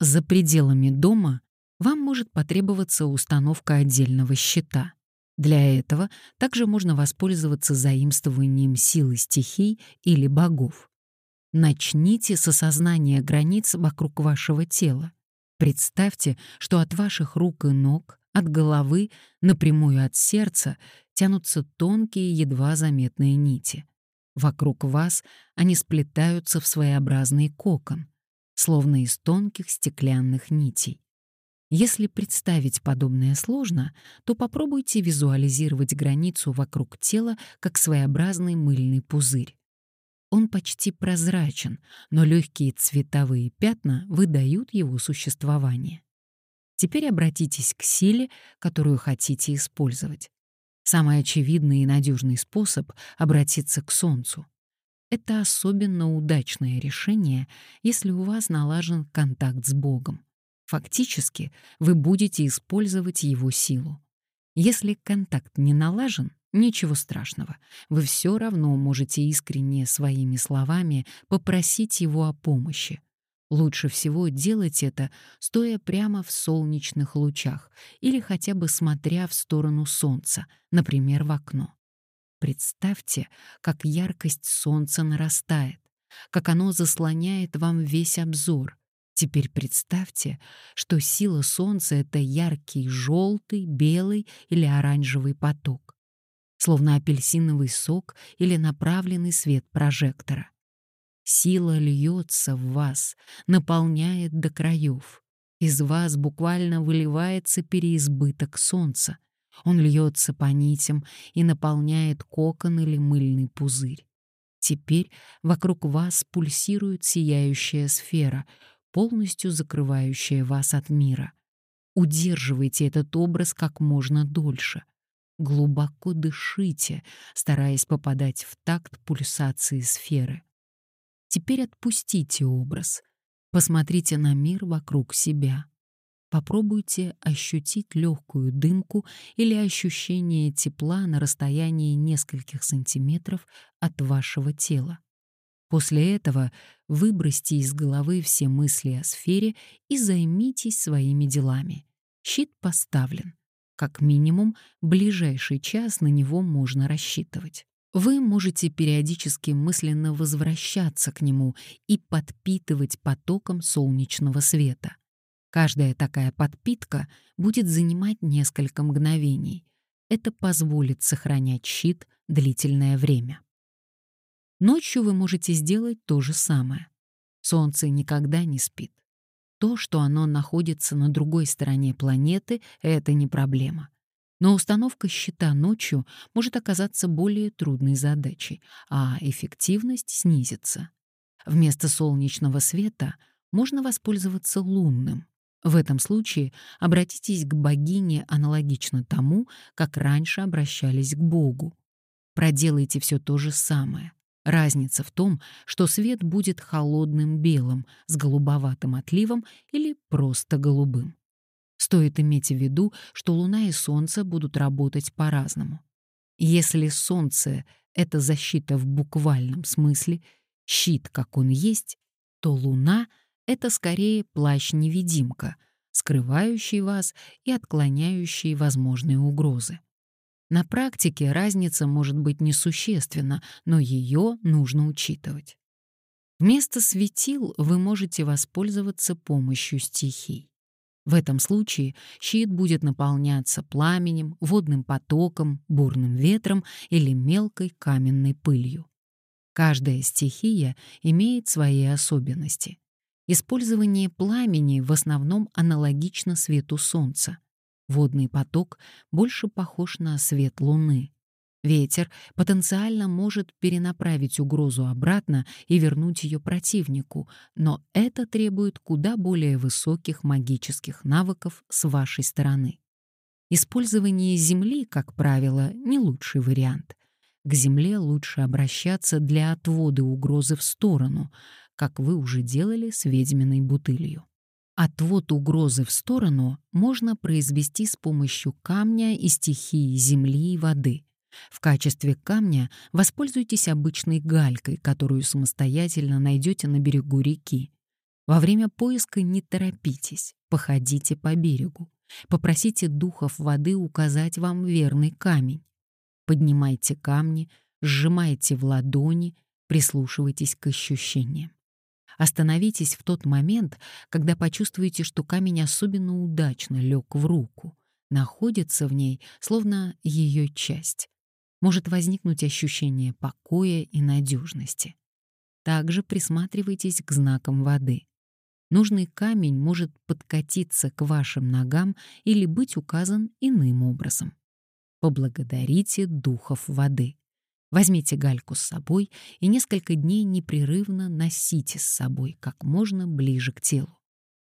За пределами дома вам может потребоваться установка отдельного щита. Для этого также можно воспользоваться заимствованием силы стихий или богов. Начните с осознания границ вокруг вашего тела. Представьте, что от ваших рук и ног, от головы, напрямую от сердца тянутся тонкие, едва заметные нити. Вокруг вас они сплетаются в своеобразный кокон, словно из тонких стеклянных нитей. Если представить подобное сложно, то попробуйте визуализировать границу вокруг тела как своеобразный мыльный пузырь. Он почти прозрачен, но легкие цветовые пятна выдают его существование. Теперь обратитесь к силе, которую хотите использовать. Самый очевидный и надежный способ — обратиться к Солнцу. Это особенно удачное решение, если у вас налажен контакт с Богом. Фактически вы будете использовать его силу. Если контакт не налажен, ничего страшного. Вы все равно можете искренне своими словами попросить его о помощи. Лучше всего делать это, стоя прямо в солнечных лучах или хотя бы смотря в сторону солнца, например, в окно. Представьте, как яркость солнца нарастает, как оно заслоняет вам весь обзор, Теперь представьте, что сила Солнца — это яркий желтый, белый или оранжевый поток, словно апельсиновый сок или направленный свет прожектора. Сила льется в вас, наполняет до краев. Из вас буквально выливается переизбыток солнца. Он льется по нитям и наполняет кокон или мыльный пузырь. Теперь вокруг вас пульсирует сияющая сфера, полностью закрывающая вас от мира. Удерживайте этот образ как можно дольше. Глубоко дышите, стараясь попадать в такт пульсации сферы. Теперь отпустите образ. Посмотрите на мир вокруг себя. Попробуйте ощутить легкую дымку или ощущение тепла на расстоянии нескольких сантиметров от вашего тела. После этого выбросьте из головы все мысли о сфере и займитесь своими делами. Щит поставлен. Как минимум, ближайший час на него можно рассчитывать. Вы можете периодически мысленно возвращаться к нему и подпитывать потоком солнечного света. Каждая такая подпитка будет занимать несколько мгновений. Это позволит сохранять щит длительное время. Ночью вы можете сделать то же самое. Солнце никогда не спит. То, что оно находится на другой стороне планеты, это не проблема. Но установка щита ночью может оказаться более трудной задачей, а эффективность снизится. Вместо солнечного света можно воспользоваться лунным. В этом случае обратитесь к богине аналогично тому, как раньше обращались к Богу. Проделайте все то же самое. Разница в том, что свет будет холодным белым с голубоватым отливом или просто голубым. Стоит иметь в виду, что Луна и Солнце будут работать по-разному. Если Солнце — это защита в буквальном смысле, щит, как он есть, то Луна — это скорее плащ-невидимка, скрывающий вас и отклоняющий возможные угрозы. На практике разница может быть несущественна, но ее нужно учитывать. Вместо светил вы можете воспользоваться помощью стихий. В этом случае щит будет наполняться пламенем, водным потоком, бурным ветром или мелкой каменной пылью. Каждая стихия имеет свои особенности. Использование пламени в основном аналогично свету Солнца. Водный поток больше похож на свет Луны. Ветер потенциально может перенаправить угрозу обратно и вернуть ее противнику, но это требует куда более высоких магических навыков с вашей стороны. Использование Земли, как правило, не лучший вариант. К Земле лучше обращаться для отвода угрозы в сторону, как вы уже делали с ведьминой бутылью. Отвод угрозы в сторону можно произвести с помощью камня и стихии земли и воды. В качестве камня воспользуйтесь обычной галькой, которую самостоятельно найдете на берегу реки. Во время поиска не торопитесь, походите по берегу. Попросите духов воды указать вам верный камень. Поднимайте камни, сжимайте в ладони, прислушивайтесь к ощущениям. Остановитесь в тот момент, когда почувствуете, что камень особенно удачно лег в руку, находится в ней, словно ее часть. Может возникнуть ощущение покоя и надежности. Также присматривайтесь к знакам воды. Нужный камень может подкатиться к вашим ногам или быть указан иным образом. Поблагодарите духов воды. Возьмите гальку с собой и несколько дней непрерывно носите с собой как можно ближе к телу.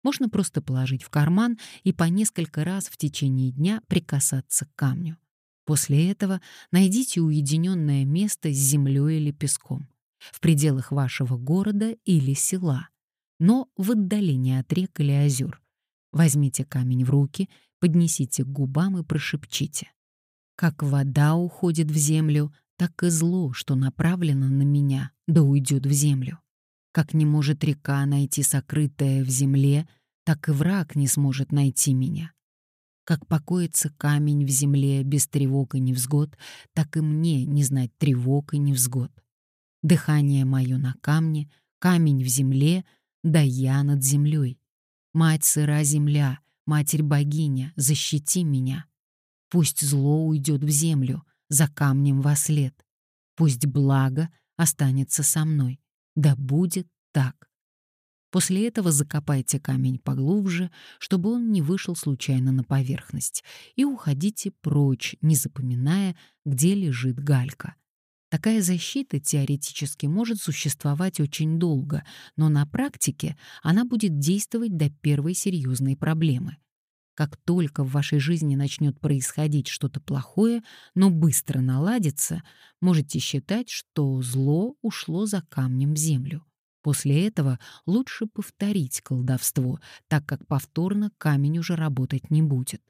Можно просто положить в карман и по несколько раз в течение дня прикасаться к камню. После этого найдите уединенное место с землей или песком в пределах вашего города или села, но в отдалении от рек или озер. Возьмите камень в руки, поднесите к губам и прошепчите. Как вода уходит в землю, так и зло, что направлено на меня, да уйдет в землю. Как не может река найти сокрытое в земле, так и враг не сможет найти меня. Как покоится камень в земле без тревог и невзгод, так и мне не знать тревог и невзгод. Дыхание мое на камне, камень в земле, да я над землей. Мать сыра земля, Матерь-богиня, защити меня. Пусть зло уйдет в землю, за камнем во след. Пусть благо останется со мной. Да будет так. После этого закопайте камень поглубже, чтобы он не вышел случайно на поверхность, и уходите прочь, не запоминая, где лежит галька. Такая защита теоретически может существовать очень долго, но на практике она будет действовать до первой серьезной проблемы. Как только в вашей жизни начнет происходить что-то плохое, но быстро наладится, можете считать, что зло ушло за камнем в землю. После этого лучше повторить колдовство, так как повторно камень уже работать не будет.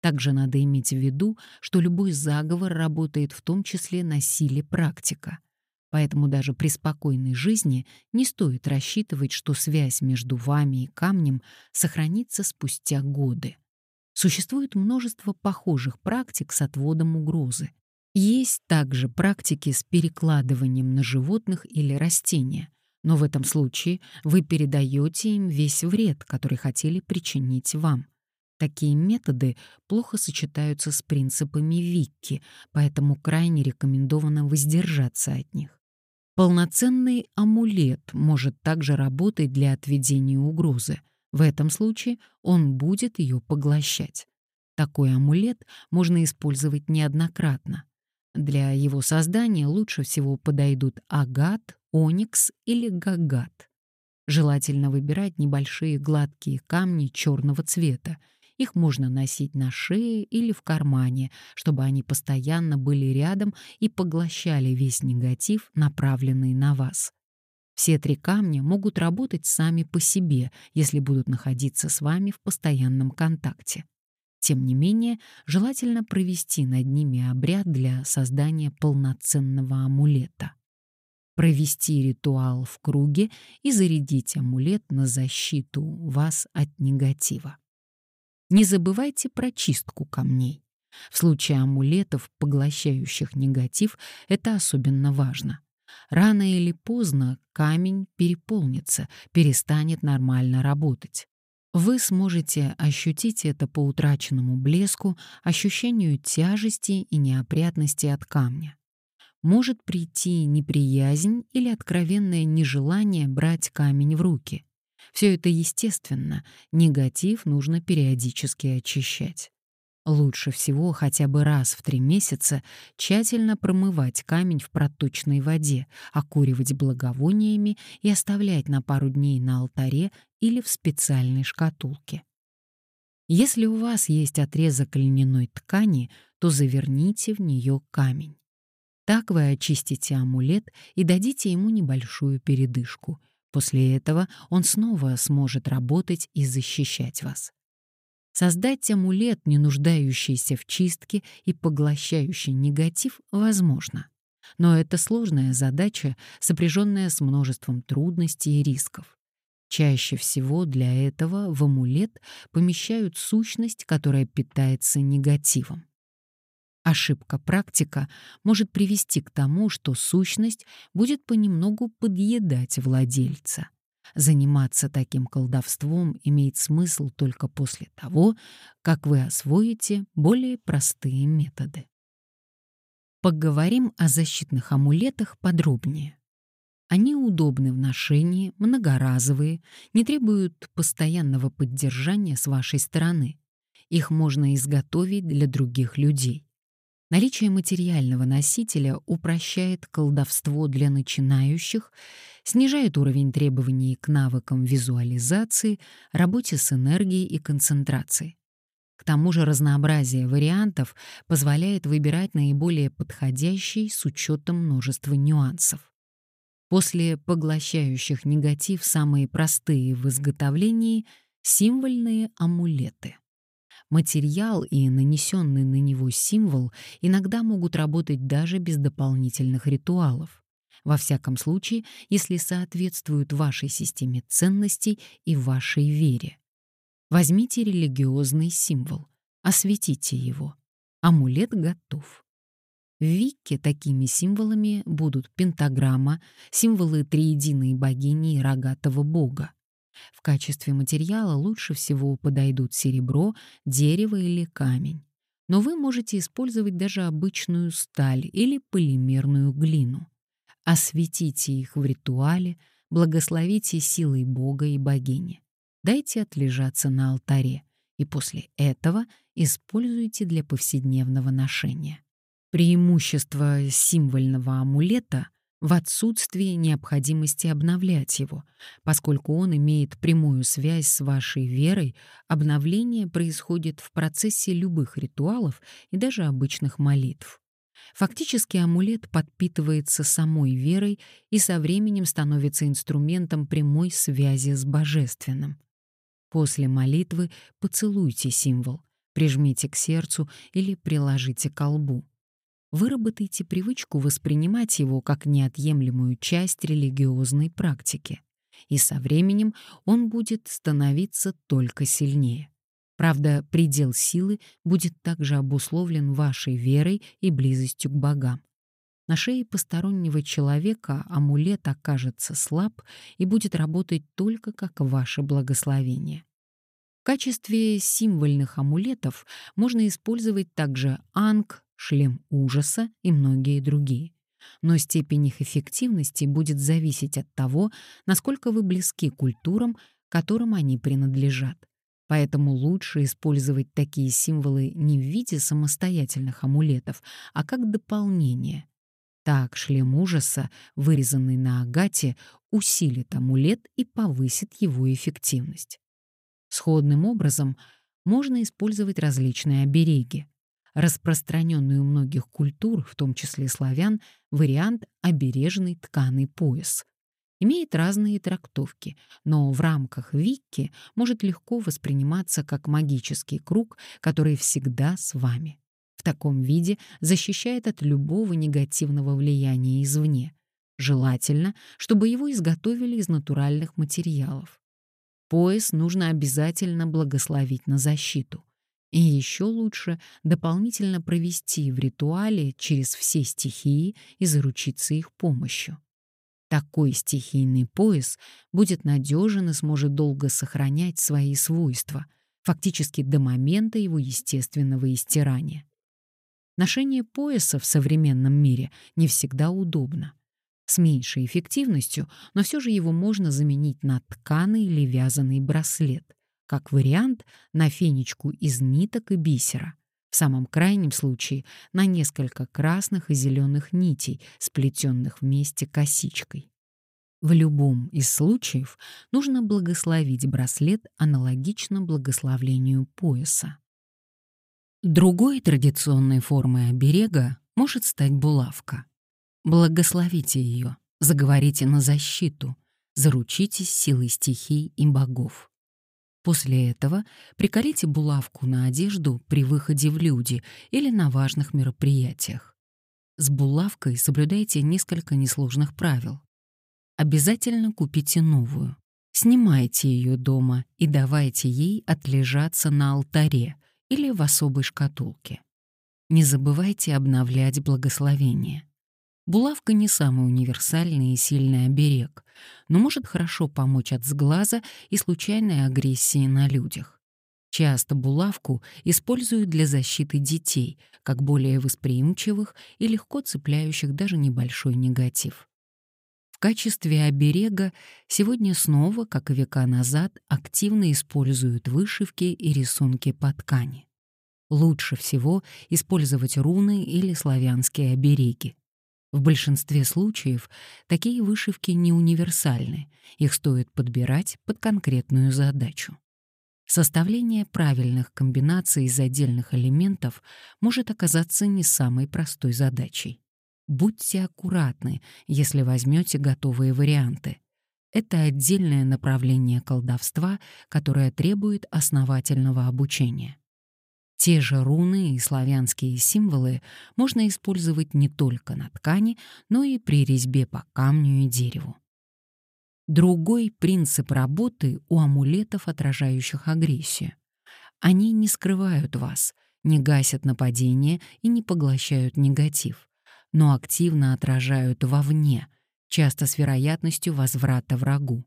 Также надо иметь в виду, что любой заговор работает в том числе на силе практика. Поэтому даже при спокойной жизни не стоит рассчитывать, что связь между вами и камнем сохранится спустя годы. Существует множество похожих практик с отводом угрозы. Есть также практики с перекладыванием на животных или растения, но в этом случае вы передаете им весь вред, который хотели причинить вам. Такие методы плохо сочетаются с принципами Викки, поэтому крайне рекомендовано воздержаться от них. Полноценный амулет может также работать для отведения угрозы. В этом случае он будет ее поглощать. Такой амулет можно использовать неоднократно. Для его создания лучше всего подойдут агат, оникс или гагат. Желательно выбирать небольшие гладкие камни черного цвета их можно носить на шее или в кармане, чтобы они постоянно были рядом и поглощали весь негатив, направленный на вас. Все три камня могут работать сами по себе, если будут находиться с вами в постоянном контакте. Тем не менее, желательно провести над ними обряд для создания полноценного амулета. Провести ритуал в круге и зарядить амулет на защиту вас от негатива. Не забывайте про чистку камней. В случае амулетов, поглощающих негатив, это особенно важно. Рано или поздно камень переполнится, перестанет нормально работать. Вы сможете ощутить это по утраченному блеску, ощущению тяжести и неопрятности от камня. Может прийти неприязнь или откровенное нежелание брать камень в руки. Все это естественно, негатив нужно периодически очищать. Лучше всего хотя бы раз в три месяца тщательно промывать камень в проточной воде, окуривать благовониями и оставлять на пару дней на алтаре или в специальной шкатулке. Если у вас есть отрезок льняной ткани, то заверните в нее камень. Так вы очистите амулет и дадите ему небольшую передышку — После этого он снова сможет работать и защищать вас. Создать амулет, не нуждающийся в чистке и поглощающий негатив, возможно. Но это сложная задача, сопряженная с множеством трудностей и рисков. Чаще всего для этого в амулет помещают сущность, которая питается негативом. Ошибка практика может привести к тому, что сущность будет понемногу подъедать владельца. Заниматься таким колдовством имеет смысл только после того, как вы освоите более простые методы. Поговорим о защитных амулетах подробнее. Они удобны в ношении, многоразовые, не требуют постоянного поддержания с вашей стороны. Их можно изготовить для других людей. Наличие материального носителя упрощает колдовство для начинающих, снижает уровень требований к навыкам визуализации, работе с энергией и концентрацией. К тому же разнообразие вариантов позволяет выбирать наиболее подходящий с учетом множества нюансов. После поглощающих негатив самые простые в изготовлении — символьные амулеты. Материал и нанесенный на него символ иногда могут работать даже без дополнительных ритуалов. Во всяком случае, если соответствуют вашей системе ценностей и вашей вере. Возьмите религиозный символ, осветите его. Амулет готов. В Викке такими символами будут пентаграмма, символы триединой богини и рогатого бога. В качестве материала лучше всего подойдут серебро, дерево или камень. Но вы можете использовать даже обычную сталь или полимерную глину. Осветите их в ритуале, благословите силой Бога и богини. Дайте отлежаться на алтаре, и после этого используйте для повседневного ношения. Преимущество символьного амулета в отсутствии необходимости обновлять его, поскольку он имеет прямую связь с вашей верой, обновление происходит в процессе любых ритуалов и даже обычных молитв. Фактически амулет подпитывается самой верой и со временем становится инструментом прямой связи с божественным. После молитвы поцелуйте символ, прижмите к сердцу или приложите к колбу выработайте привычку воспринимать его как неотъемлемую часть религиозной практики, и со временем он будет становиться только сильнее. Правда, предел силы будет также обусловлен вашей верой и близостью к богам. На шее постороннего человека амулет окажется слаб и будет работать только как ваше благословение. В качестве символьных амулетов можно использовать также анг, шлем ужаса и многие другие. Но степень их эффективности будет зависеть от того, насколько вы близки культурам, которым они принадлежат. Поэтому лучше использовать такие символы не в виде самостоятельных амулетов, а как дополнение. Так шлем ужаса, вырезанный на агате, усилит амулет и повысит его эффективность. Сходным образом можно использовать различные обереги распространенный у многих культур, в том числе славян, вариант обережный тканый пояс. Имеет разные трактовки, но в рамках Викки может легко восприниматься как магический круг, который всегда с вами. В таком виде защищает от любого негативного влияния извне. Желательно, чтобы его изготовили из натуральных материалов. Пояс нужно обязательно благословить на защиту. И еще лучше дополнительно провести в ритуале через все стихии и заручиться их помощью. Такой стихийный пояс будет надежен и сможет долго сохранять свои свойства, фактически до момента его естественного истирания. Ношение пояса в современном мире не всегда удобно. С меньшей эффективностью, но все же его можно заменить на тканый или вязаный браслет — как вариант на фенечку из ниток и бисера. В самом крайнем случае на несколько красных и зеленых нитей, сплетенных вместе косичкой. В любом из случаев нужно благословить браслет аналогично благословлению пояса. Другой традиционной формой оберега может стать булавка. Благословите ее, заговорите на защиту, заручитесь силой стихий и богов. После этого приколите булавку на одежду при выходе в люди или на важных мероприятиях. С булавкой соблюдайте несколько несложных правил. Обязательно купите новую. Снимайте ее дома и давайте ей отлежаться на алтаре или в особой шкатулке. Не забывайте обновлять благословение. Булавка не самый универсальный и сильный оберег, но может хорошо помочь от сглаза и случайной агрессии на людях. Часто булавку используют для защиты детей, как более восприимчивых и легко цепляющих даже небольшой негатив. В качестве оберега сегодня снова, как и века назад, активно используют вышивки и рисунки по ткани. Лучше всего использовать руны или славянские обереги. В большинстве случаев такие вышивки не универсальны, их стоит подбирать под конкретную задачу. Составление правильных комбинаций из отдельных элементов может оказаться не самой простой задачей. Будьте аккуратны, если возьмете готовые варианты. Это отдельное направление колдовства, которое требует основательного обучения. Те же руны и славянские символы можно использовать не только на ткани, но и при резьбе по камню и дереву. Другой принцип работы у амулетов, отражающих агрессию. Они не скрывают вас, не гасят нападение и не поглощают негатив, но активно отражают вовне, часто с вероятностью возврата врагу.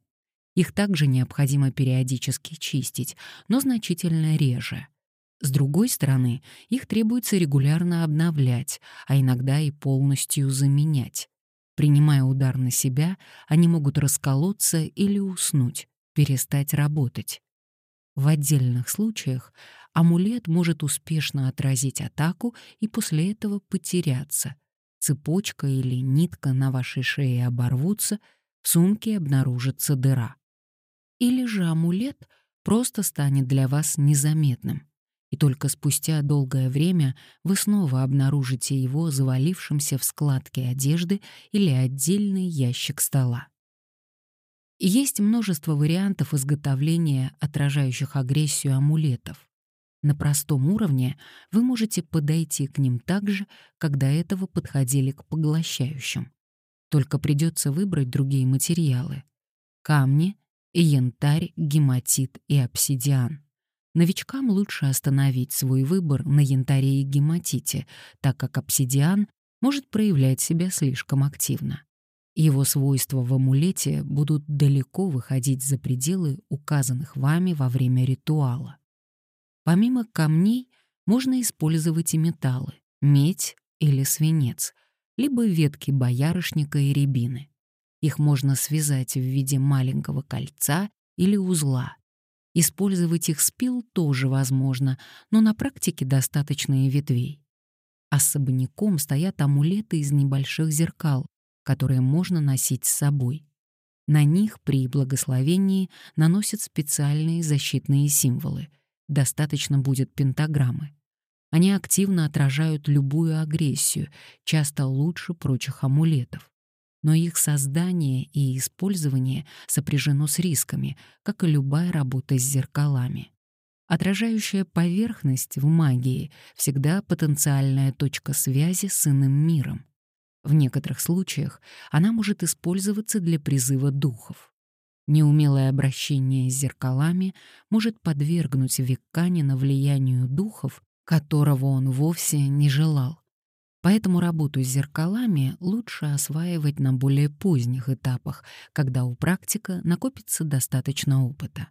Их также необходимо периодически чистить, но значительно реже — с другой стороны, их требуется регулярно обновлять, а иногда и полностью заменять. Принимая удар на себя, они могут расколоться или уснуть, перестать работать. В отдельных случаях амулет может успешно отразить атаку и после этого потеряться. Цепочка или нитка на вашей шее оборвутся, в сумке обнаружится дыра. Или же амулет просто станет для вас незаметным и только спустя долгое время вы снова обнаружите его завалившимся в складке одежды или отдельный ящик стола. Есть множество вариантов изготовления отражающих агрессию амулетов. На простом уровне вы можете подойти к ним так же, как до этого подходили к поглощающим. Только придется выбрать другие материалы — камни, янтарь, гематит и обсидиан. Новичкам лучше остановить свой выбор на янтаре и гематите, так как обсидиан может проявлять себя слишком активно. Его свойства в амулете будут далеко выходить за пределы указанных вами во время ритуала. Помимо камней можно использовать и металлы — медь или свинец, либо ветки боярышника и рябины. Их можно связать в виде маленького кольца или узла, Использовать их спил тоже возможно, но на практике достаточно и ветвей. Особняком стоят амулеты из небольших зеркал, которые можно носить с собой. На них при благословении наносят специальные защитные символы. Достаточно будет пентаграммы. Они активно отражают любую агрессию, часто лучше прочих амулетов но их создание и использование сопряжено с рисками, как и любая работа с зеркалами. Отражающая поверхность в магии всегда потенциальная точка связи с иным миром. В некоторых случаях она может использоваться для призыва духов. Неумелое обращение с зеркалами может подвергнуть Викканина влиянию духов, которого он вовсе не желал. Поэтому работу с зеркалами лучше осваивать на более поздних этапах, когда у практика накопится достаточно опыта.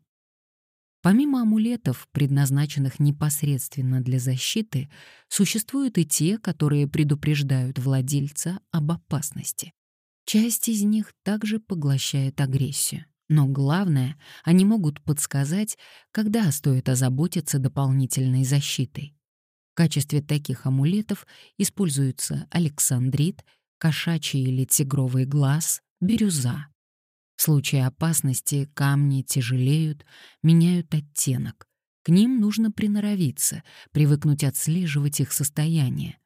Помимо амулетов, предназначенных непосредственно для защиты, существуют и те, которые предупреждают владельца об опасности. Часть из них также поглощает агрессию. Но главное, они могут подсказать, когда стоит озаботиться дополнительной защитой. В качестве таких амулетов используются александрит, кошачий или тигровый глаз, бирюза. В случае опасности камни тяжелеют, меняют оттенок. К ним нужно приноровиться, привыкнуть отслеживать их состояние.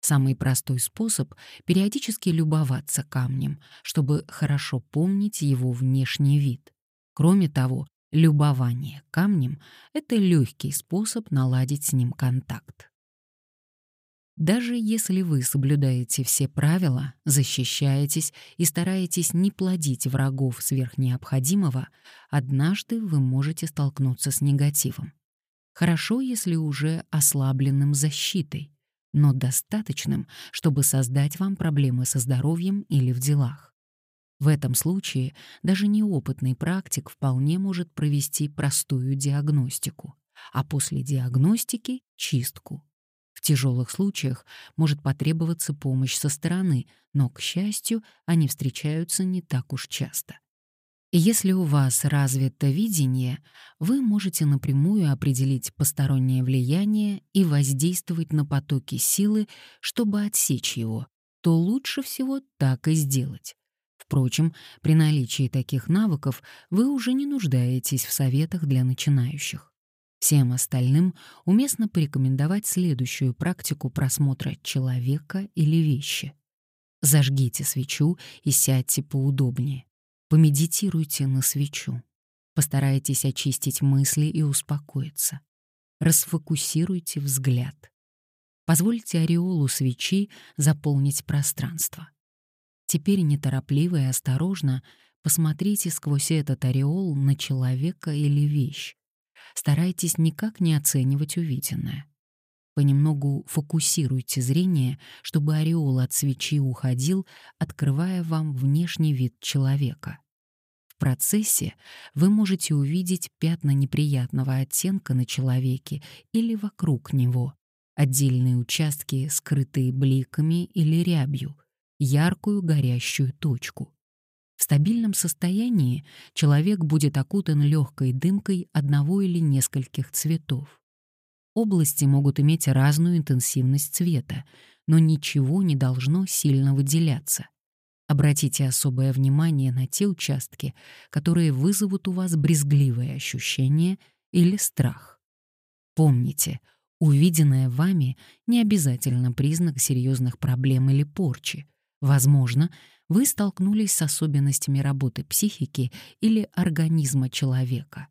Самый простой способ — периодически любоваться камнем, чтобы хорошо помнить его внешний вид. Кроме того, любование камнем — это легкий способ наладить с ним контакт. Даже если вы соблюдаете все правила, защищаетесь и стараетесь не плодить врагов сверх необходимого, однажды вы можете столкнуться с негативом. Хорошо, если уже ослабленным защитой, но достаточным, чтобы создать вам проблемы со здоровьем или в делах. В этом случае даже неопытный практик вполне может провести простую диагностику, а после диагностики — чистку. Тяжелых случаях может потребоваться помощь со стороны, но, к счастью, они встречаются не так уж часто. Если у вас развито видение, вы можете напрямую определить постороннее влияние и воздействовать на потоки силы, чтобы отсечь его, то лучше всего так и сделать. Впрочем, при наличии таких навыков вы уже не нуждаетесь в советах для начинающих. Всем остальным уместно порекомендовать следующую практику просмотра человека или вещи. Зажгите свечу и сядьте поудобнее. Помедитируйте на свечу. Постарайтесь очистить мысли и успокоиться. Расфокусируйте взгляд. Позвольте ореолу свечи заполнить пространство. Теперь неторопливо и осторожно посмотрите сквозь этот ореол на человека или вещь старайтесь никак не оценивать увиденное. Понемногу фокусируйте зрение, чтобы ореол от свечи уходил, открывая вам внешний вид человека. В процессе вы можете увидеть пятна неприятного оттенка на человеке или вокруг него, отдельные участки, скрытые бликами или рябью, яркую горящую точку. Стабильном состоянии человек будет окутан легкой дымкой одного или нескольких цветов. Области могут иметь разную интенсивность цвета, но ничего не должно сильно выделяться. Обратите особое внимание на те участки, которые вызовут у вас брезгливое ощущение или страх. Помните, увиденное вами не обязательно признак серьезных проблем или порчи. Возможно, вы столкнулись с особенностями работы психики или организма человека,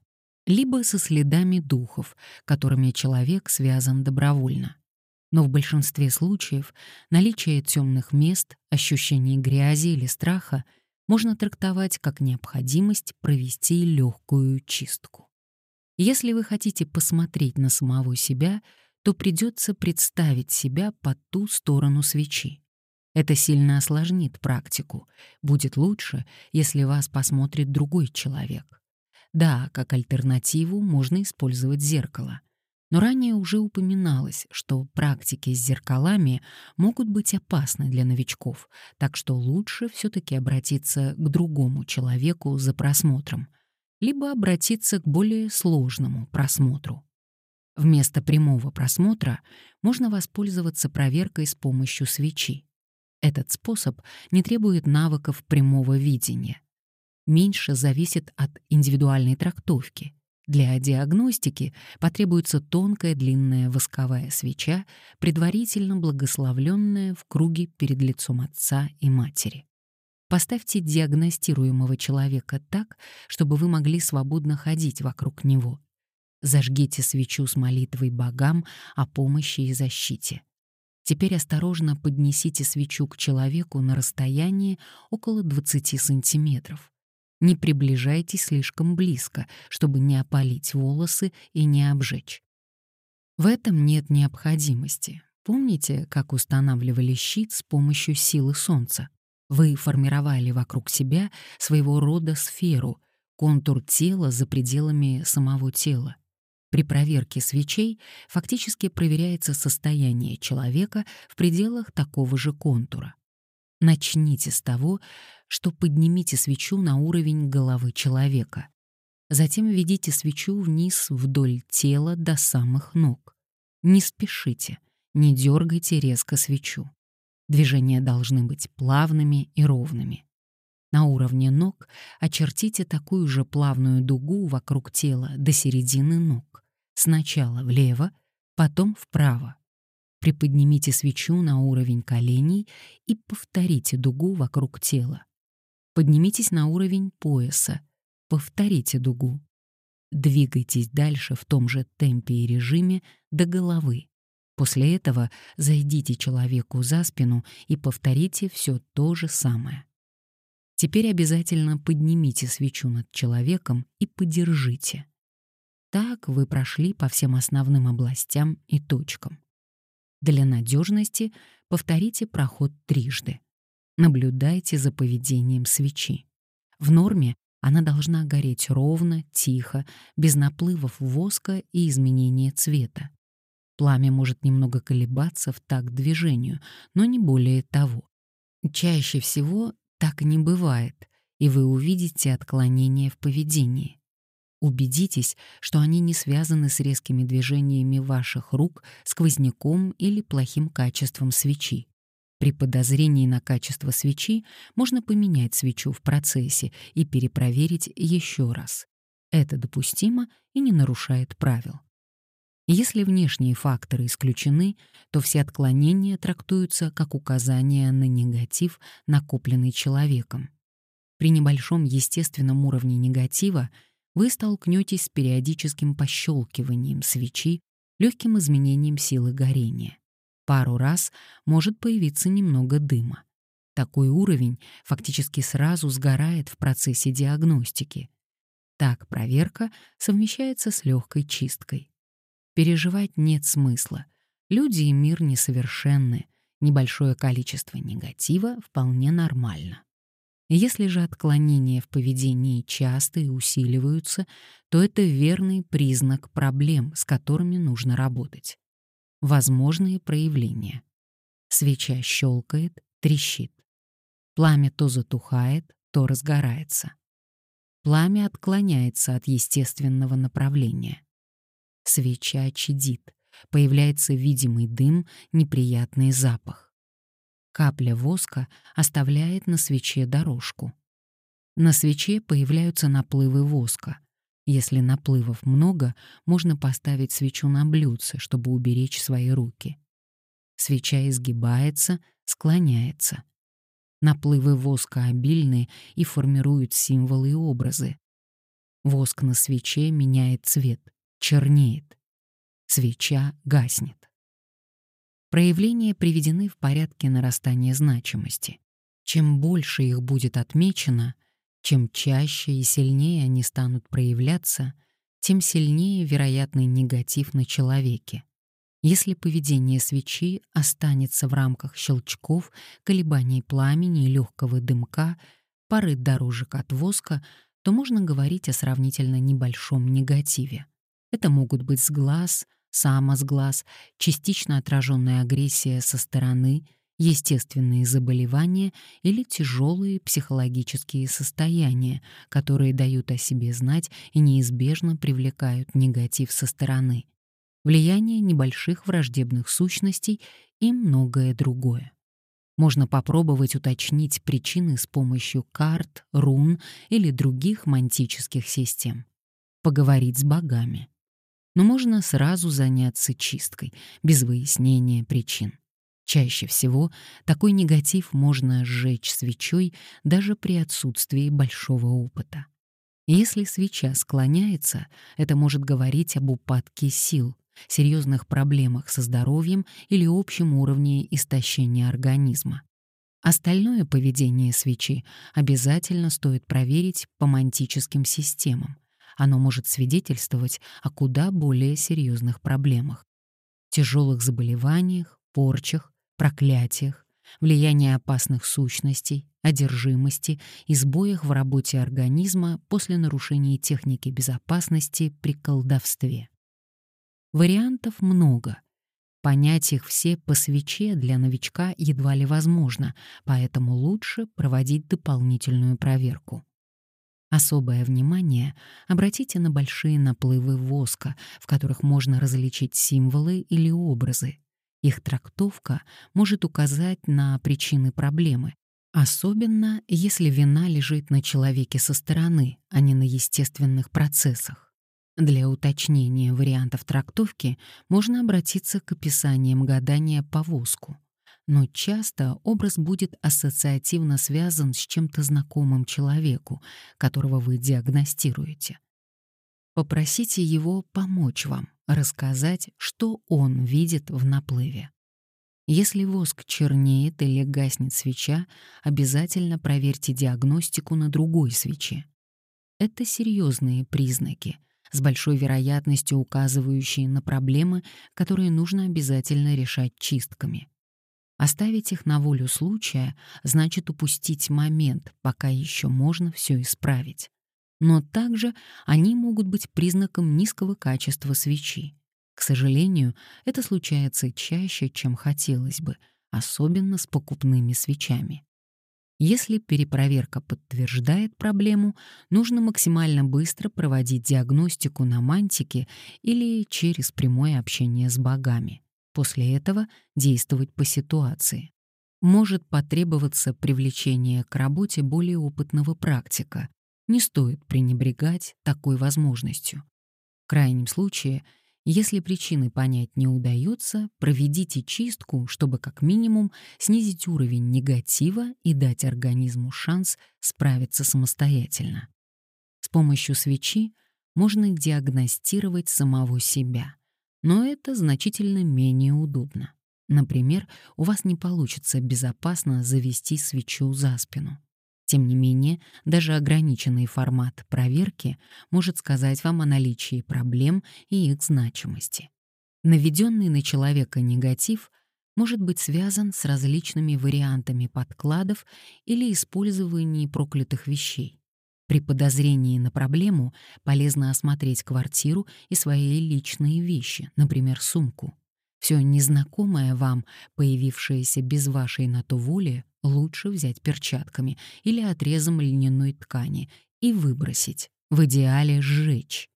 либо со следами духов, которыми человек связан добровольно. Но в большинстве случаев наличие темных мест, ощущений грязи или страха можно трактовать как необходимость провести легкую чистку. Если вы хотите посмотреть на самого себя, то придется представить себя по ту сторону свечи. Это сильно осложнит практику. Будет лучше, если вас посмотрит другой человек. Да, как альтернативу можно использовать зеркало. Но ранее уже упоминалось, что практики с зеркалами могут быть опасны для новичков, так что лучше все-таки обратиться к другому человеку за просмотром, либо обратиться к более сложному просмотру. Вместо прямого просмотра можно воспользоваться проверкой с помощью свечи. Этот способ не требует навыков прямого видения. Меньше зависит от индивидуальной трактовки. Для диагностики потребуется тонкая длинная восковая свеча, предварительно благословленная в круге перед лицом отца и матери. Поставьте диагностируемого человека так, чтобы вы могли свободно ходить вокруг него. Зажгите свечу с молитвой богам о помощи и защите. Теперь осторожно поднесите свечу к человеку на расстоянии около 20 сантиметров. Не приближайтесь слишком близко, чтобы не опалить волосы и не обжечь. В этом нет необходимости. Помните, как устанавливали щит с помощью силы солнца? Вы формировали вокруг себя своего рода сферу, контур тела за пределами самого тела. При проверке свечей фактически проверяется состояние человека в пределах такого же контура. Начните с того, что поднимите свечу на уровень головы человека. Затем введите свечу вниз вдоль тела до самых ног. Не спешите, не дергайте резко свечу. Движения должны быть плавными и ровными. На уровне ног очертите такую же плавную дугу вокруг тела до середины ног. Сначала влево, потом вправо. Приподнимите свечу на уровень коленей и повторите дугу вокруг тела. Поднимитесь на уровень пояса. Повторите дугу. Двигайтесь дальше в том же темпе и режиме до головы. После этого зайдите человеку за спину и повторите все то же самое. Теперь обязательно поднимите свечу над человеком и подержите. Так вы прошли по всем основным областям и точкам. Для надежности повторите проход трижды. Наблюдайте за поведением свечи. В норме она должна гореть ровно, тихо, без наплывов воска и изменения цвета. Пламя может немного колебаться в такт движению, но не более того. Чаще всего так не бывает, и вы увидите отклонения в поведении. Убедитесь, что они не связаны с резкими движениями ваших рук, сквозняком или плохим качеством свечи. При подозрении на качество свечи можно поменять свечу в процессе и перепроверить еще раз. Это допустимо и не нарушает правил. Если внешние факторы исключены, то все отклонения трактуются как указание на негатив, накопленный человеком. При небольшом естественном уровне негатива вы столкнетесь с периодическим пощелкиванием свечи, легким изменением силы горения. Пару раз может появиться немного дыма. Такой уровень фактически сразу сгорает в процессе диагностики. Так проверка совмещается с легкой чисткой. Переживать нет смысла. Люди и мир несовершенны. Небольшое количество негатива вполне нормально. Если же отклонения в поведении часто и усиливаются, то это верный признак проблем, с которыми нужно работать. Возможные проявления. Свеча щелкает, трещит. Пламя то затухает, то разгорается. Пламя отклоняется от естественного направления. Свеча чадит, появляется видимый дым, неприятный запах. Капля воска оставляет на свече дорожку. На свече появляются наплывы воска. Если наплывов много, можно поставить свечу на блюдце, чтобы уберечь свои руки. Свеча изгибается, склоняется. Наплывы воска обильны и формируют символы и образы. Воск на свече меняет цвет, чернеет. Свеча гаснет. Проявления приведены в порядке нарастания значимости. Чем больше их будет отмечено, чем чаще и сильнее они станут проявляться, тем сильнее вероятный негатив на человеке. Если поведение свечи останется в рамках щелчков, колебаний пламени и легкого дымка, пары дорожек от воска, то можно говорить о сравнительно небольшом негативе. Это могут быть сглаз, самосглаз, частично отраженная агрессия со стороны — естественные заболевания или тяжелые психологические состояния, которые дают о себе знать и неизбежно привлекают негатив со стороны, влияние небольших враждебных сущностей и многое другое. Можно попробовать уточнить причины с помощью карт, рун или других мантических систем. Поговорить с богами. Но можно сразу заняться чисткой, без выяснения причин. Чаще всего такой негатив можно сжечь свечой даже при отсутствии большого опыта. Если свеча склоняется, это может говорить об упадке сил, серьезных проблемах со здоровьем или общем уровне истощения организма. Остальное поведение свечи обязательно стоит проверить по мантическим системам. Оно может свидетельствовать о куда более серьезных проблемах. Тяжелых заболеваниях, порчах, проклятиях, влиянии опасных сущностей, одержимости и сбоях в работе организма после нарушения техники безопасности при колдовстве. Вариантов много. Понять их все по свече для новичка едва ли возможно, поэтому лучше проводить дополнительную проверку. Особое внимание обратите на большие наплывы воска, в которых можно различить символы или образы, их трактовка может указать на причины проблемы, особенно если вина лежит на человеке со стороны, а не на естественных процессах. Для уточнения вариантов трактовки можно обратиться к описаниям гадания по воску. Но часто образ будет ассоциативно связан с чем-то знакомым человеку, которого вы диагностируете. Попросите его помочь вам, рассказать, что он видит в наплыве. Если воск чернеет или гаснет свеча, обязательно проверьте диагностику на другой свече. Это серьезные признаки, с большой вероятностью указывающие на проблемы, которые нужно обязательно решать чистками. Оставить их на волю случая значит упустить момент, пока еще можно все исправить. Но также они могут быть признаком низкого качества свечи. К сожалению, это случается чаще, чем хотелось бы, особенно с покупными свечами. Если перепроверка подтверждает проблему, нужно максимально быстро проводить диагностику на мантике или через прямое общение с богами. После этого действовать по ситуации. Может потребоваться привлечение к работе более опытного практика. Не стоит пренебрегать такой возможностью. В крайнем случае, если причины понять не удается, проведите чистку, чтобы как минимум снизить уровень негатива и дать организму шанс справиться самостоятельно. С помощью свечи можно диагностировать самого себя — но это значительно менее удобно. Например, у вас не получится безопасно завести свечу за спину. Тем не менее, даже ограниченный формат проверки может сказать вам о наличии проблем и их значимости. Наведенный на человека негатив может быть связан с различными вариантами подкладов или использованием проклятых вещей. При подозрении на проблему полезно осмотреть квартиру и свои личные вещи, например, сумку. Все незнакомое вам, появившееся без вашей на то воли, лучше взять перчатками или отрезом льняной ткани и выбросить, в идеале сжечь.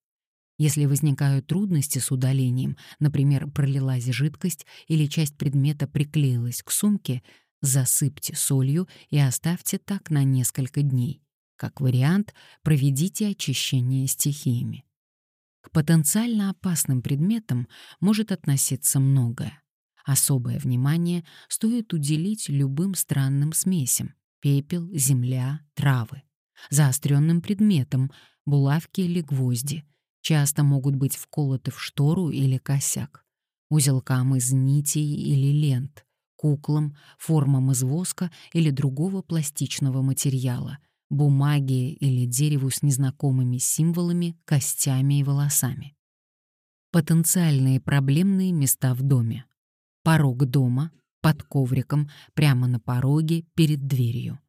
Если возникают трудности с удалением, например, пролилась жидкость или часть предмета приклеилась к сумке, засыпьте солью и оставьте так на несколько дней. Как вариант, проведите очищение стихиями. К потенциально опасным предметам может относиться многое. Особое внимание стоит уделить любым странным смесям — пепел, земля, травы. Заостренным предметам — булавки или гвозди — часто могут быть вколоты в штору или косяк, узелкам из нитей или лент, куклам, формам из воска или другого пластичного материала, бумаге или дереву с незнакомыми символами, костями и волосами. Потенциальные проблемные места в доме. Порог дома, под ковриком, прямо на пороге, перед дверью.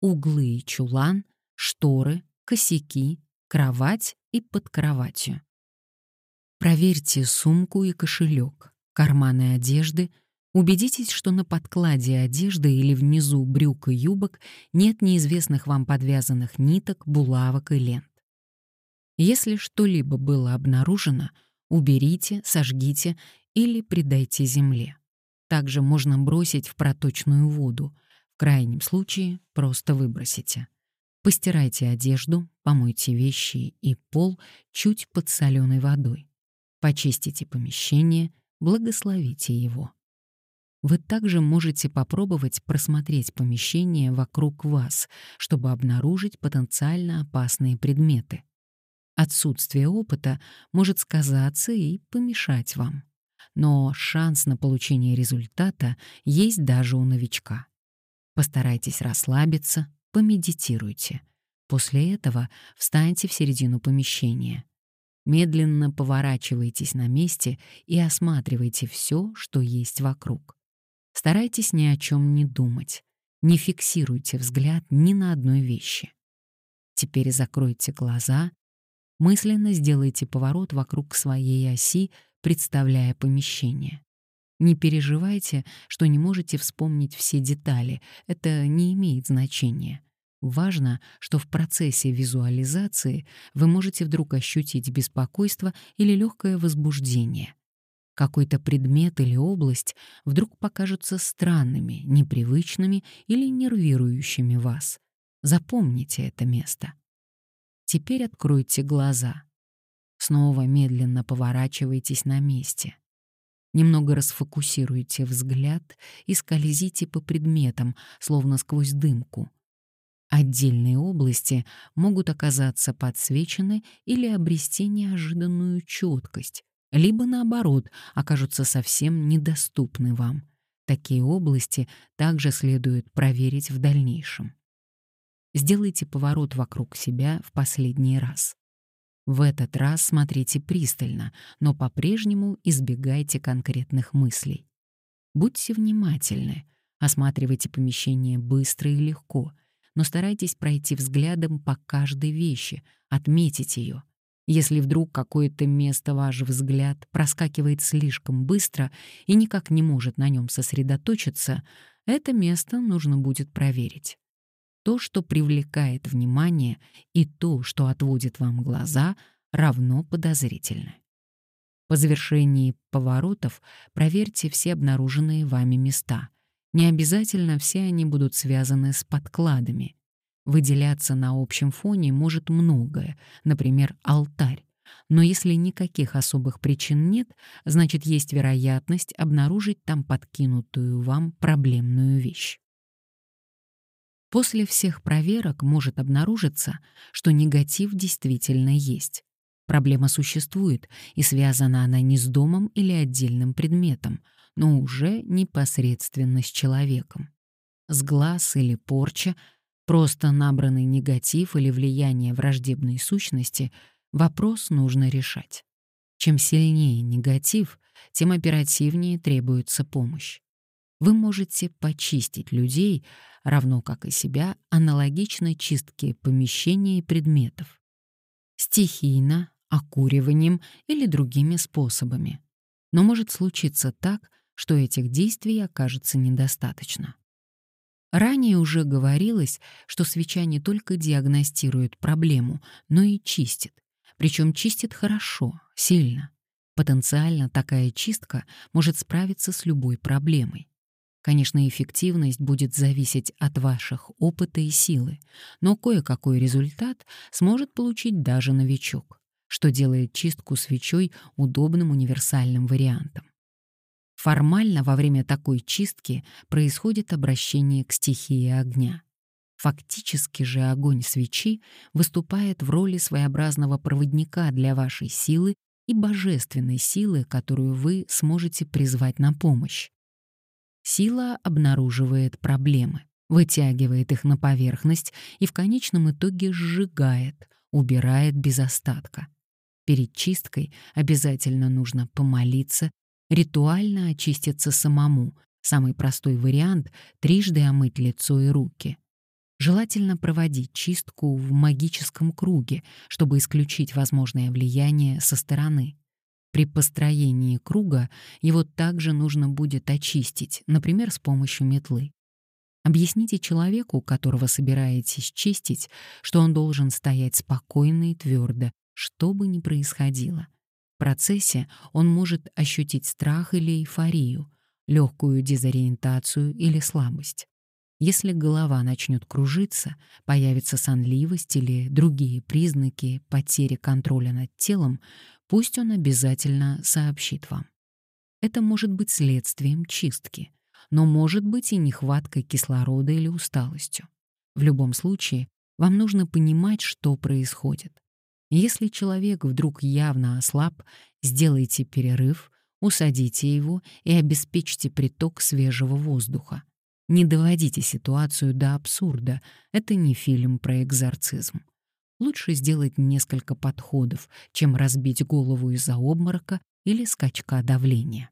Углы и чулан, шторы, косяки, кровать и под кроватью. Проверьте сумку и кошелек, карманы одежды — Убедитесь, что на подкладе одежды или внизу брюк и юбок нет неизвестных вам подвязанных ниток, булавок и лент. Если что-либо было обнаружено, уберите, сожгите или придайте земле. Также можно бросить в проточную воду. В крайнем случае просто выбросите. Постирайте одежду, помойте вещи и пол чуть под соленой водой. Почистите помещение, благословите его. Вы также можете попробовать просмотреть помещение вокруг вас, чтобы обнаружить потенциально опасные предметы. Отсутствие опыта может сказаться и помешать вам. Но шанс на получение результата есть даже у новичка. Постарайтесь расслабиться, помедитируйте. После этого встаньте в середину помещения. Медленно поворачивайтесь на месте и осматривайте все, что есть вокруг. Старайтесь ни о чем не думать. Не фиксируйте взгляд ни на одной вещи. Теперь закройте глаза, мысленно сделайте поворот вокруг своей оси, представляя помещение. Не переживайте, что не можете вспомнить все детали, это не имеет значения. Важно, что в процессе визуализации вы можете вдруг ощутить беспокойство или легкое возбуждение. Какой-то предмет или область вдруг покажутся странными, непривычными или нервирующими вас. Запомните это место. Теперь откройте глаза. Снова медленно поворачивайтесь на месте. Немного расфокусируйте взгляд и скользите по предметам, словно сквозь дымку. Отдельные области могут оказаться подсвечены или обрести неожиданную четкость, либо наоборот окажутся совсем недоступны вам. Такие области также следует проверить в дальнейшем. Сделайте поворот вокруг себя в последний раз. В этот раз смотрите пристально, но по-прежнему избегайте конкретных мыслей. Будьте внимательны, осматривайте помещение быстро и легко, но старайтесь пройти взглядом по каждой вещи, отметить ее. Если вдруг какое-то место ваш взгляд проскакивает слишком быстро и никак не может на нем сосредоточиться, это место нужно будет проверить. То, что привлекает внимание, и то, что отводит вам глаза, равно подозрительны. По завершении поворотов проверьте все обнаруженные вами места. Не обязательно все они будут связаны с подкладами. Выделяться на общем фоне может многое, например, алтарь. Но если никаких особых причин нет, значит есть вероятность обнаружить там подкинутую вам проблемную вещь. После всех проверок может обнаружиться, что негатив действительно есть. Проблема существует, и связана она не с домом или отдельным предметом, но уже непосредственно с человеком. С глаз или порча, просто набранный негатив или влияние враждебной сущности, вопрос нужно решать. Чем сильнее негатив, тем оперативнее требуется помощь. Вы можете почистить людей, равно как и себя, аналогично чистке помещений и предметов. Стихийно, окуриванием или другими способами. Но может случиться так, что этих действий окажется недостаточно. Ранее уже говорилось, что свеча не только диагностирует проблему, но и чистит. Причем чистит хорошо, сильно. Потенциально такая чистка может справиться с любой проблемой. Конечно, эффективность будет зависеть от ваших опыта и силы, но кое-какой результат сможет получить даже новичок, что делает чистку свечой удобным универсальным вариантом. Формально во время такой чистки происходит обращение к стихии огня. Фактически же огонь свечи выступает в роли своеобразного проводника для вашей силы и божественной силы, которую вы сможете призвать на помощь. Сила обнаруживает проблемы, вытягивает их на поверхность и в конечном итоге сжигает, убирает без остатка. Перед чисткой обязательно нужно помолиться, ритуально очиститься самому. Самый простой вариант — трижды омыть лицо и руки. Желательно проводить чистку в магическом круге, чтобы исключить возможное влияние со стороны. При построении круга его также нужно будет очистить, например, с помощью метлы. Объясните человеку, которого собираетесь чистить, что он должен стоять спокойно и твердо, что бы ни происходило. Процессе он может ощутить страх или эйфорию, легкую дезориентацию или слабость. Если голова начнет кружиться, появится сонливость или другие признаки потери контроля над телом, пусть он обязательно сообщит вам. Это может быть следствием чистки, но может быть и нехваткой кислорода или усталостью. В любом случае, вам нужно понимать, что происходит. Если человек вдруг явно ослаб, сделайте перерыв, усадите его и обеспечьте приток свежего воздуха. Не доводите ситуацию до абсурда, это не фильм про экзорцизм. Лучше сделать несколько подходов, чем разбить голову из-за обморока или скачка давления.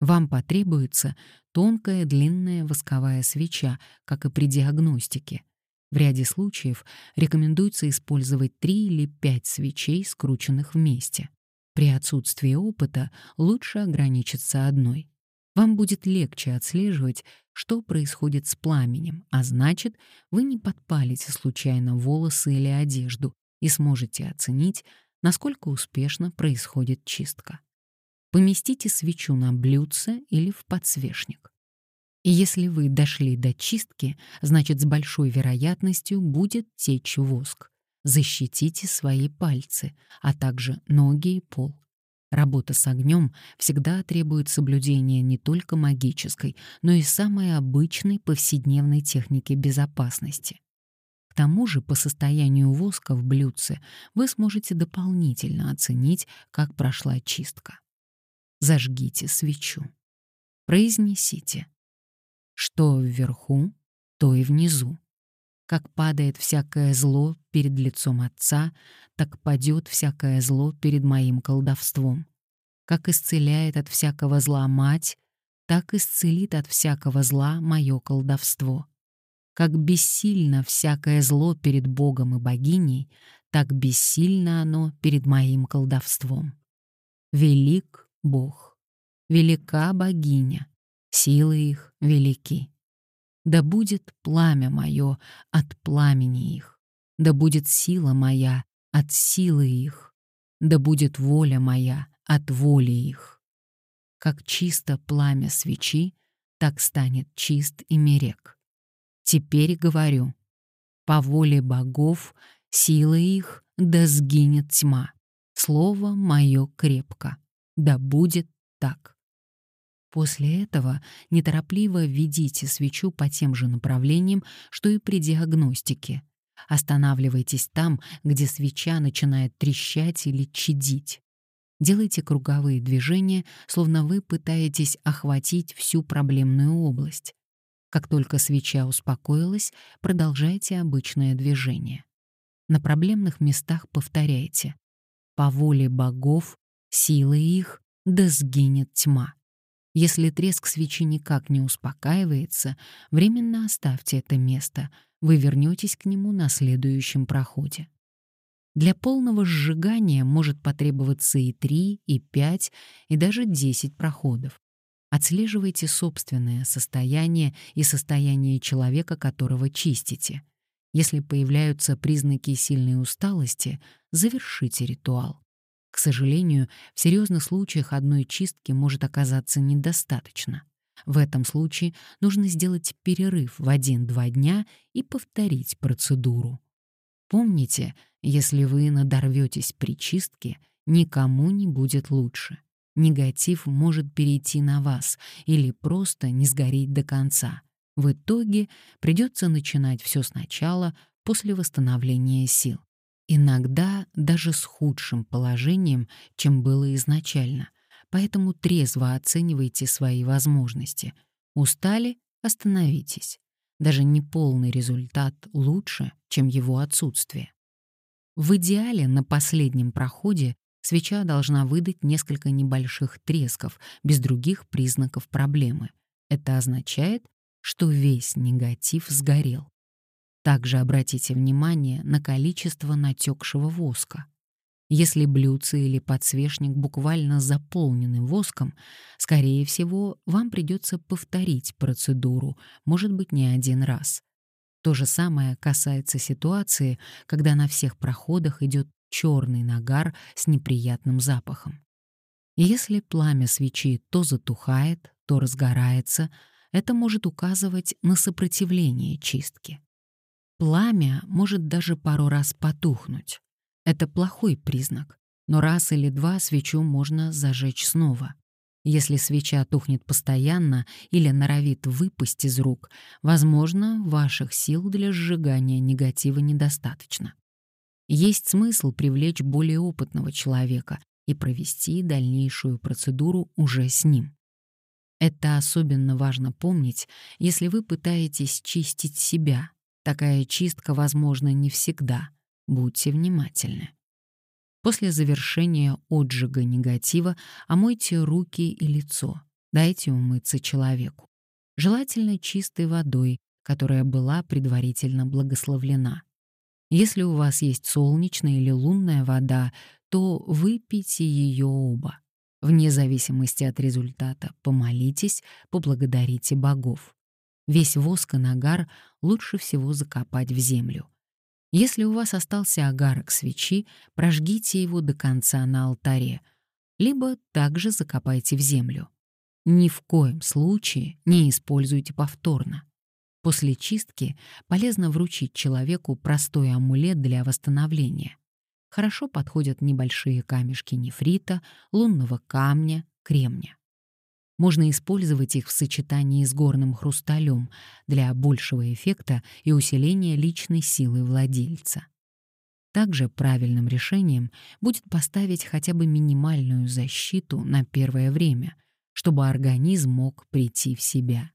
Вам потребуется тонкая длинная восковая свеча, как и при диагностике. В ряде случаев рекомендуется использовать 3 или 5 свечей, скрученных вместе. При отсутствии опыта лучше ограничиться одной. Вам будет легче отслеживать, что происходит с пламенем, а значит, вы не подпалите случайно волосы или одежду и сможете оценить, насколько успешно происходит чистка. Поместите свечу на блюдце или в подсвечник. И если вы дошли до чистки, значит, с большой вероятностью будет течь воск. Защитите свои пальцы, а также ноги и пол. Работа с огнем всегда требует соблюдения не только магической, но и самой обычной повседневной техники безопасности. тому же по состоянию воска в блюдце вы сможете дополнительно оценить, как прошла чистка. Зажгите свечу. Произнесите. Что вверху, то и внизу. Как падает всякое зло перед лицом Отца, так падет всякое зло перед моим колдовством. Как исцеляет от всякого зла мать, так исцелит от всякого зла мое колдовство. Как бессильно всякое зло перед Богом и богиней, так бессильно оно перед моим колдовством. Велик Бог, велика богиня, силы их велики. Да будет пламя мое от пламени их, да будет сила моя от силы их, да будет воля моя от воли их. Как чисто пламя свечи, так станет чист и мерек. Теперь говорю, по воле богов, силы их, да сгинет тьма. Слово мое крепко, да будет так. После этого неторопливо ведите свечу по тем же направлениям, что и при диагностике. Останавливайтесь там, где свеча начинает трещать или чадить. Делайте круговые движения, словно вы пытаетесь охватить всю проблемную область. Как только свеча успокоилась, продолжайте обычное движение. На проблемных местах повторяйте «По воле богов, силы их, да сгинет тьма». Если треск свечи никак не успокаивается, временно оставьте это место, вы вернетесь к нему на следующем проходе. Для полного сжигания может потребоваться и 3, и 5, и даже 10 проходов. Отслеживайте собственное состояние и состояние человека, которого чистите. Если появляются признаки сильной усталости, завершите ритуал. К сожалению, в серьезных случаях одной чистки может оказаться недостаточно. В этом случае нужно сделать перерыв в 1-2 дня и повторить процедуру. Помните, если вы надорветесь при чистке, никому не будет лучше. Негатив может перейти на вас или просто не сгореть до конца. В итоге придется начинать все сначала после восстановления сил. Иногда даже с худшим положением, чем было изначально. Поэтому трезво оценивайте свои возможности. Устали — остановитесь. Даже неполный результат лучше, чем его отсутствие. В идеале на последнем проходе свеча должна выдать несколько небольших тресков без других признаков проблемы. Это означает, что весь негатив сгорел. Также обратите внимание на количество натекшего воска. Если блюдце или подсвечник буквально заполнены воском, скорее всего, вам придется повторить процедуру, может быть, не один раз. То же самое касается ситуации, когда на всех проходах идет черный нагар с неприятным запахом. Если пламя свечи то затухает, то разгорается, это может указывать на сопротивление чистки. Пламя может даже пару раз потухнуть. Это плохой признак, но раз или два свечу можно зажечь снова. Если свеча тухнет постоянно или норовит выпасть из рук, возможно, ваших сил для сжигания негатива недостаточно. Есть смысл привлечь более опытного человека и провести дальнейшую процедуру уже с ним. Это особенно важно помнить, если вы пытаетесь чистить себя, Такая чистка возможна не всегда. Будьте внимательны. После завершения отжига негатива омойте руки и лицо. Дайте умыться человеку. Желательно чистой водой, которая была предварительно благословлена. Если у вас есть солнечная или лунная вода, то выпейте ее оба. Вне зависимости от результата помолитесь, поблагодарите богов. Весь воск и нагар лучше всего закопать в землю. Если у вас остался агарок свечи, прожгите его до конца на алтаре, либо также закопайте в землю. Ни в коем случае не используйте повторно. После чистки полезно вручить человеку простой амулет для восстановления. Хорошо подходят небольшие камешки нефрита, лунного камня, кремня. Можно использовать их в сочетании с горным хрусталем для большего эффекта и усиления личной силы владельца. Также правильным решением будет поставить хотя бы минимальную защиту на первое время, чтобы организм мог прийти в себя.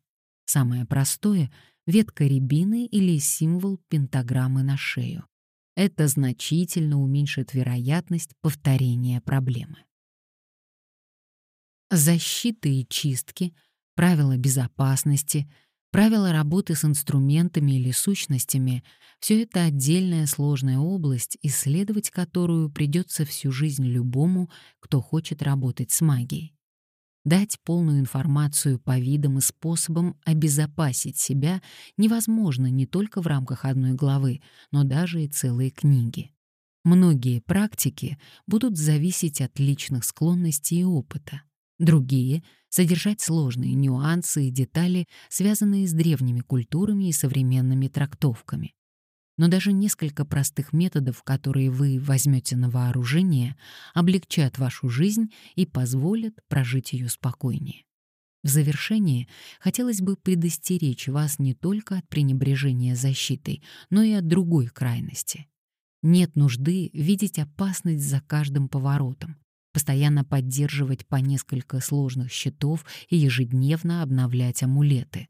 Самое простое — ветка рябины или символ пентаграммы на шею. Это значительно уменьшит вероятность повторения проблемы. Защиты и чистки, правила безопасности, правила работы с инструментами или сущностями — все это отдельная сложная область, исследовать которую придется всю жизнь любому, кто хочет работать с магией. Дать полную информацию по видам и способам обезопасить себя невозможно не только в рамках одной главы, но даже и целой книги. Многие практики будут зависеть от личных склонностей и опыта. Другие — содержать сложные нюансы и детали, связанные с древними культурами и современными трактовками. Но даже несколько простых методов, которые вы возьмете на вооружение, облегчат вашу жизнь и позволят прожить ее спокойнее. В завершение хотелось бы предостеречь вас не только от пренебрежения защитой, но и от другой крайности. Нет нужды видеть опасность за каждым поворотом, постоянно поддерживать по несколько сложных щитов и ежедневно обновлять амулеты.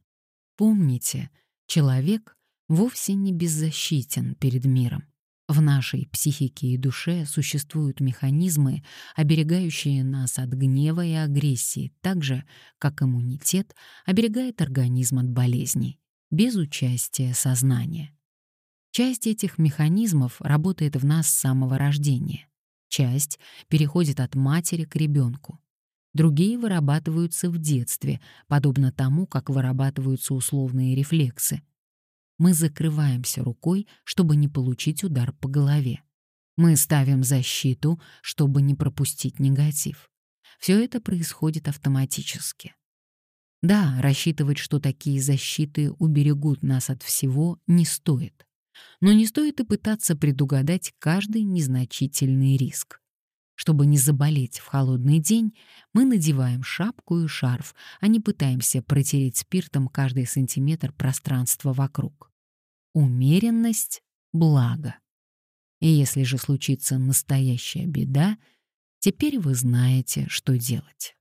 Помните, человек вовсе не беззащитен перед миром. В нашей психике и душе существуют механизмы, оберегающие нас от гнева и агрессии, так же, как иммунитет оберегает организм от болезней, без участия сознания. Часть этих механизмов работает в нас с самого рождения. Часть переходит от матери к ребенку. Другие вырабатываются в детстве, подобно тому, как вырабатываются условные рефлексы. Мы закрываемся рукой, чтобы не получить удар по голове. Мы ставим защиту, чтобы не пропустить негатив. Все это происходит автоматически. Да, рассчитывать, что такие защиты уберегут нас от всего, не стоит. Но не стоит и пытаться предугадать каждый незначительный риск. Чтобы не заболеть в холодный день, мы надеваем шапку и шарф, а не пытаемся протереть спиртом каждый сантиметр пространства вокруг. Умеренность — благо. И если же случится настоящая беда, теперь вы знаете, что делать.